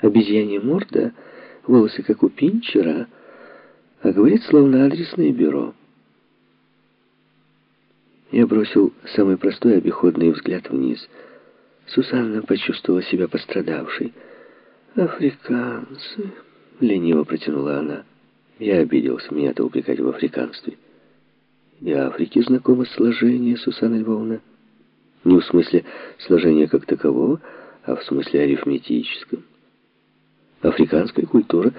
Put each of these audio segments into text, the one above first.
Обезьянья морда, волосы как у Пинчера, а говорит словно адресное бюро. Я бросил самый простой обиходный взгляд вниз. Сусанна почувствовала себя пострадавшей. «Африканцы», — лениво протянула она. Я обиделся, меня-то упрекать в африканстве. И Африке знакомо сложение, Сусанна Львовна. Не в смысле сложения как такового, а в смысле арифметическом. Африканская культура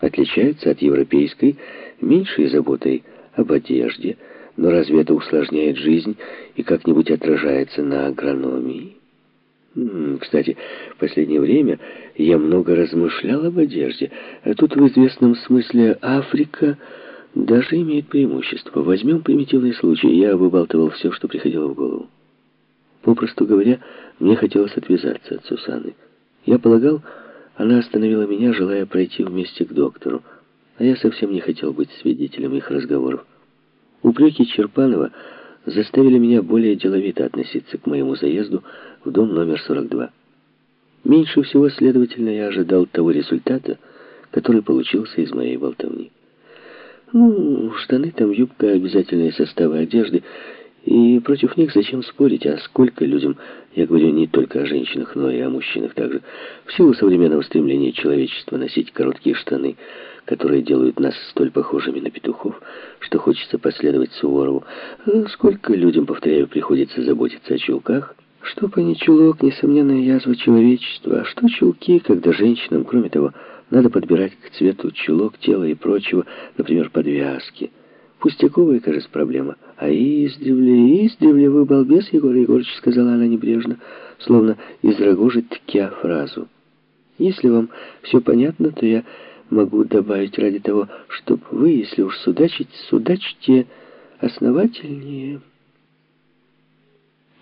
отличается от европейской меньшей заботой об одежде, но разве это усложняет жизнь и как-нибудь отражается на агрономии? Кстати, в последнее время я много размышлял об одежде. А тут в известном смысле Африка даже имеет преимущество. Возьмем примитивный случай. Я выбалтывал все, что приходило в голову. Попросту говоря, мне хотелось отвязаться от Сусаны. Я полагал, она остановила меня, желая пройти вместе к доктору. А я совсем не хотел быть свидетелем их разговоров. Упреки Черпанова заставили меня более деловито относиться к моему заезду в дом номер 42. Меньше всего, следовательно, я ожидал того результата, который получился из моей болтовни. Ну, штаны там, юбка, обязательные составы одежды, и против них зачем спорить, а сколько людям, я говорю не только о женщинах, но и о мужчинах также, в силу современного стремления человечества носить короткие штаны, которые делают нас столь похожими на петухов, что хочется последовать Суворову. Сколько людям, повторяю, приходится заботиться о чулках, что по чулок, несомненная язва человечества, а что чулки, когда женщинам, кроме того, надо подбирать к цвету чулок, тела и прочего, например, подвязки. Пустяковая, кажется, проблема. А издревле, издревле вы балбес, Егор Егорович, сказала она небрежно, словно из рогожи ткя фразу. Если вам все понятно, то я могу добавить ради того, чтобы вы, если уж судачить, судачьте основательнее.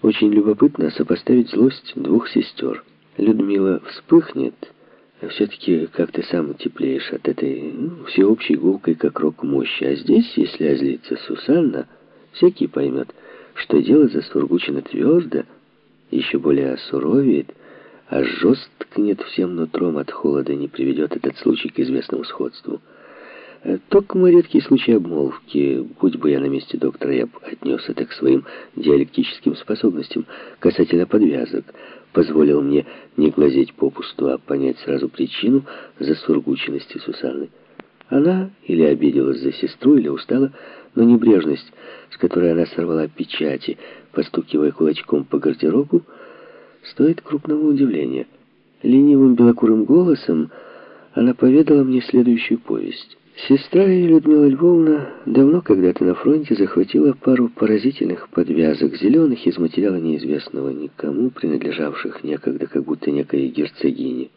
Очень любопытно сопоставить злость двух сестер. Людмила вспыхнет, а все-таки как ты сам теплеешь от этой ну, всеобщей гулкой, как рок мощи. А здесь, если озлится Сусанна, всякий поймет, что дело засургучено твердо, еще более осуровеет, а жесткнет всем нутром от холода, не приведет этот случай к известному сходству. Только мой редкий случай обмолвки, будь бы я на месте доктора, я бы отнес это к своим диалектическим способностям касательно подвязок, позволил мне не глазеть попусту, а понять сразу причину засургученности Сусанны. Она или обиделась за сестру, или устала, но небрежность, с которой она сорвала печати, постукивая кулачком по гардеробу, стоит крупного удивления. Ленивым белокурым голосом она поведала мне следующую повесть. Сестра и Людмила Львовна давно когда-то на фронте захватила пару поразительных подвязок, зеленых из материала неизвестного никому, принадлежавших некогда как будто некой герцогине.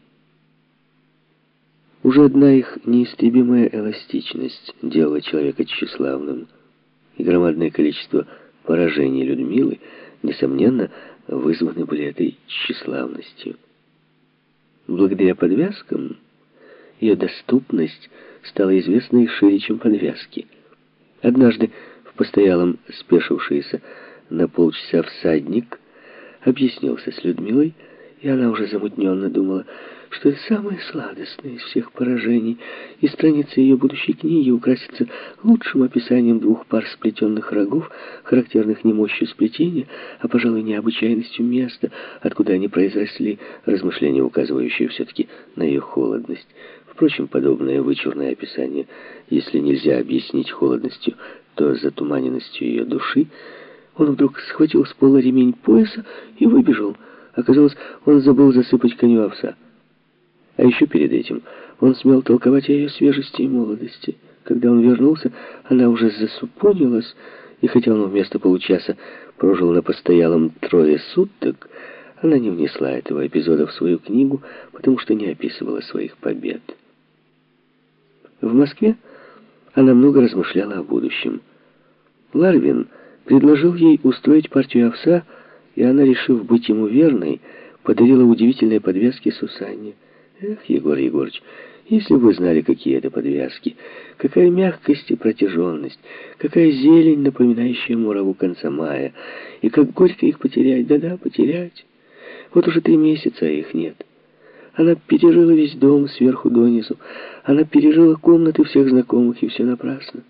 Уже одна их неистребимая эластичность делала человека тщеславным, и громадное количество поражений Людмилы, несомненно, вызваны были этой тщеславностью. Благодаря подвязкам ее доступность стала известна и шире, чем подвязки. Однажды в постоялом спешившийся на полчаса всадник объяснился с Людмилой, и она уже замутненно думала, что это самое сладостное из всех поражений, и страница ее будущей книги украсится лучшим описанием двух пар сплетенных рогов, характерных не мощью сплетения, а, пожалуй, необычайностью места, откуда они произросли, размышления, указывающие все-таки на ее холодность. Впрочем, подобное вычурное описание, если нельзя объяснить холодностью, то затуманенностью ее души, он вдруг схватил с пола ремень пояса и выбежал. Оказалось, он забыл засыпать коню овса. А еще перед этим он смел толковать о ее свежести и молодости. Когда он вернулся, она уже засупонилась, и хотя он вместо получаса прожил на постоялом трое суток, она не внесла этого эпизода в свою книгу, потому что не описывала своих побед. В Москве она много размышляла о будущем. Ларвин предложил ей устроить партию овса, и она, решив быть ему верной, подарила удивительные подвески Сусанне. Эх, Егор Егорович, если бы вы знали, какие это подвязки, какая мягкость и протяженность, какая зелень, напоминающая мураву конца мая, и как горько их потерять, да-да, потерять. Вот уже три месяца, а их нет. Она пережила весь дом сверху донизу. Она пережила комнаты всех знакомых, и все напрасно.